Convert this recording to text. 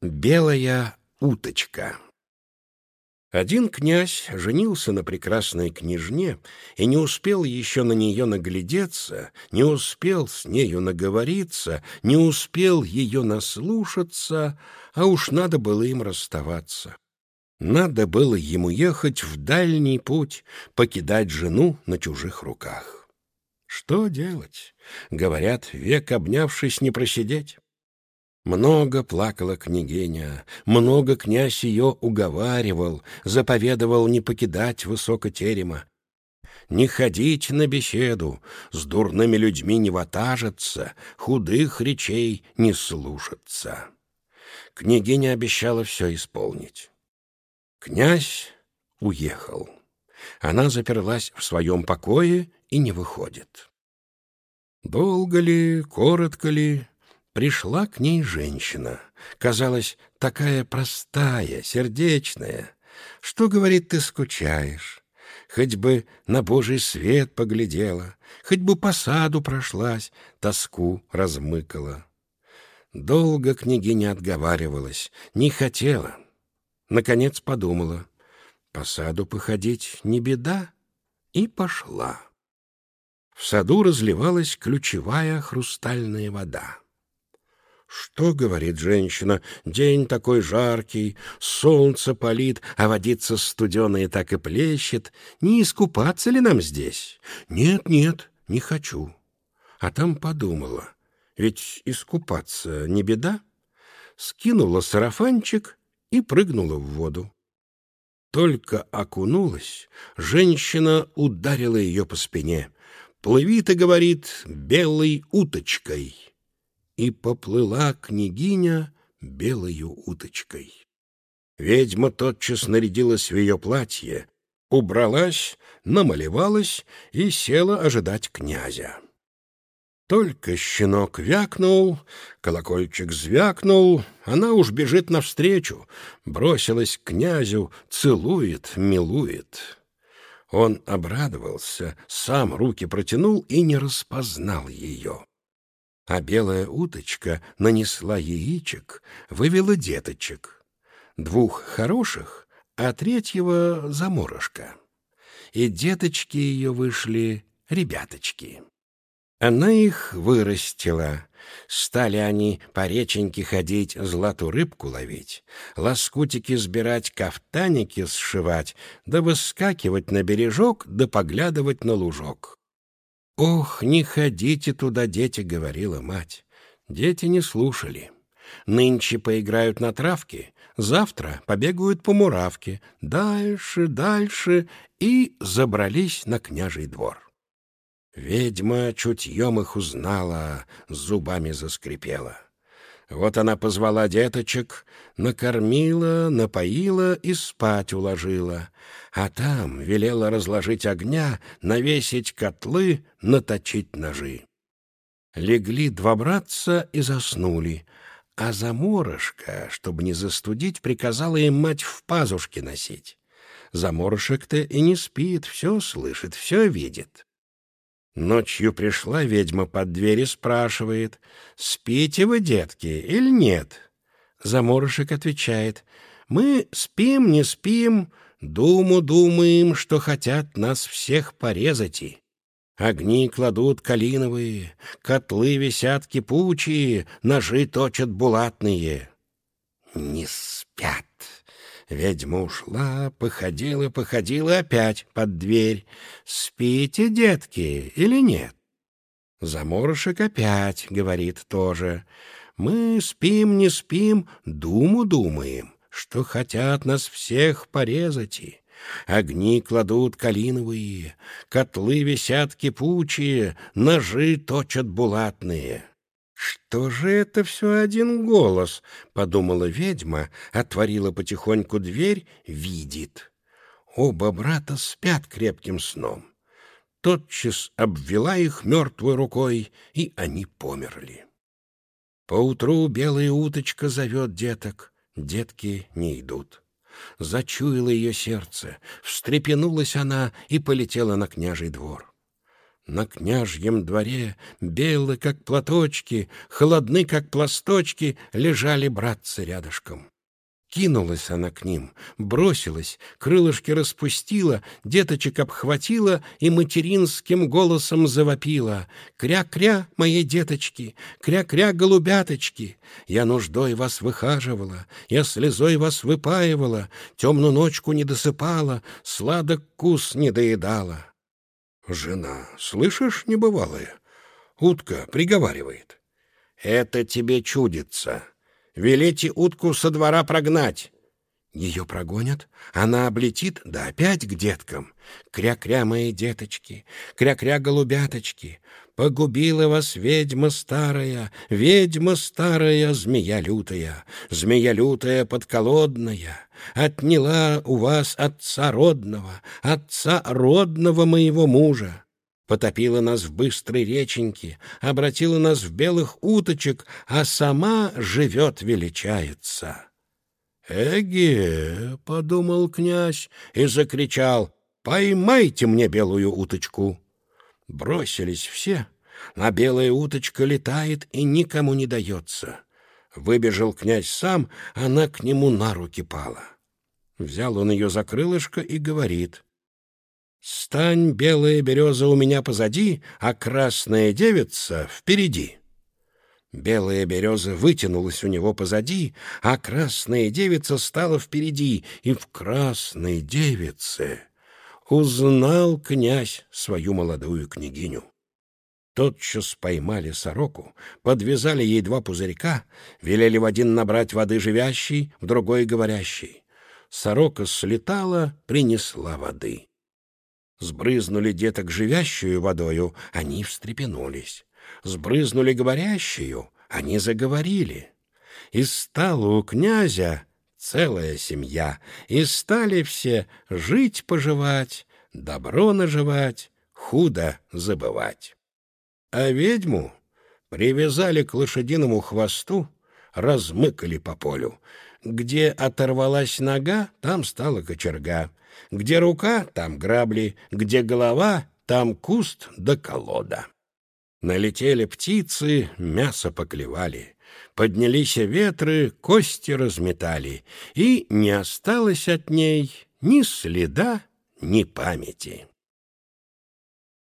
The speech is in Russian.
Белая уточка Один князь женился на прекрасной княжне и не успел еще на нее наглядеться, не успел с нею наговориться, не успел ее наслушаться, а уж надо было им расставаться. Надо было ему ехать в дальний путь, покидать жену на чужих руках. Что делать? Говорят, век обнявшись не просидеть. Много плакала княгиня, много князь ее уговаривал, заповедовал не покидать высокотерема. Не ходить на беседу, с дурными людьми не ватажиться, худых речей не слушаться. Княгиня обещала все исполнить. Князь уехал. Она заперлась в своем покое и не выходит. Долго ли, коротко ли, Пришла к ней женщина. Казалось, такая простая, сердечная. Что, говорит, ты скучаешь? Хоть бы на Божий свет поглядела, Хоть бы по саду прошлась, тоску размыкала. Долго княгиня отговаривалась, не хотела. Наконец подумала, по саду походить не беда, и пошла. В саду разливалась ключевая хрустальная вода. «Что, — говорит женщина, — день такой жаркий, солнце палит, а водица студеная так и плещет. Не искупаться ли нам здесь? Нет, нет, не хочу». А там подумала, ведь искупаться не беда. Скинула сарафанчик и прыгнула в воду. Только окунулась, женщина ударила ее по спине. «Плыви, ты, — говорит, — белой уточкой» и поплыла княгиня белою уточкой. Ведьма тотчас нарядилась в ее платье, убралась, намалевалась и села ожидать князя. Только щенок вякнул, колокольчик звякнул, она уж бежит навстречу, бросилась к князю, целует, милует. Он обрадовался, сам руки протянул и не распознал ее а белая уточка нанесла яичек, вывела деточек. Двух хороших, а третьего заморожка. И деточки ее вышли ребяточки. Она их вырастила. Стали они по реченьке ходить, злату рыбку ловить, лоскутики сбирать, кафтаники сшивать, да выскакивать на бережок, да поглядывать на лужок. «Ох, не ходите туда, дети!» — говорила мать. Дети не слушали. Нынче поиграют на травке, завтра побегают по муравке, дальше, дальше, и забрались на княжий двор. Ведьма чутьем их узнала, зубами заскрипела. Вот она позвала деточек, накормила, напоила и спать уложила, а там велела разложить огня, навесить котлы, наточить ножи. Легли два братца и заснули, а заморышка, чтобы не застудить, приказала им мать в пазушке носить. Заморышек-то и не спит, все слышит, все видит. Ночью пришла ведьма под дверь и спрашивает, «Спите вы, детки, или нет?» Заморышек отвечает, «Мы спим, не спим, думу думаем, что хотят нас всех порезать и. Огни кладут калиновые, котлы висят кипучие, ножи точат булатные». «Не спят!» Ведьма ушла, походила, походила опять под дверь. «Спите, детки, или нет?» Заморышек опять говорит тоже. «Мы спим, не спим, думу думаем, что хотят нас всех порезать и...» Огни кладут калиновые, котлы висят кипучие, ножи точат булатные. «Что же это все один голос?» — подумала ведьма, отворила потихоньку дверь, видит. Оба брата спят крепким сном. Тотчас обвела их мертвой рукой, и они померли. Поутру белая уточка зовет деток, детки не идут. Зачуяло ее сердце, встрепенулась она и полетела на княжий двор. На княжьем дворе, белы, как платочки, холодны, как пласточки, лежали братцы рядышком. Кинулась она к ним, бросилась, крылышки распустила, деточек обхватила и материнским голосом завопила. «Кря-кря, мои деточки! Кря-кря, голубяточки! Я нуждой вас выхаживала, я слезой вас выпаивала, темную ночку не досыпала, сладок кус не доедала». Жена, слышишь, небывалое? Утка приговаривает. «Это тебе чудится». Велите утку со двора прогнать. Ее прогонят, она облетит, да опять к деткам. Кря-кря, мои деточки, кря-кря, голубяточки, Погубила вас ведьма старая, ведьма старая, змея лютая, змея лютая подколодная, отняла у вас отца родного, отца родного моего мужа потопила нас в быстрой реченьке, обратила нас в белых уточек, а сама живет величается. «Эге!» — подумал князь и закричал, «Поймайте мне белую уточку!» Бросились все, а белая уточка летает и никому не дается. Выбежал князь сам, она к нему на руки пала. Взял он ее за крылышко и говорит, Стань, белая береза, у меня позади, а красная девица впереди. Белая береза вытянулась у него позади, а красная девица стала впереди, и в красной девице узнал князь свою молодую княгиню. Тотчас поймали сороку, подвязали ей два пузырька, велели в один набрать воды живящей, в другой говорящей. Сорока слетала, принесла воды. Сбрызнули деток живящую водою, они встрепенулись. Сбрызнули говорящую, они заговорили. И стала у князя целая семья, и стали все жить-поживать, добро наживать, худо забывать. А ведьму привязали к лошадиному хвосту, размыкали по полю. Где оторвалась нога, там стала кочерга. Где рука, там грабли, где голова, там куст да колода. Налетели птицы, мясо поклевали. Поднялись ветры, кости разметали, и не осталось от ней ни следа, ни памяти.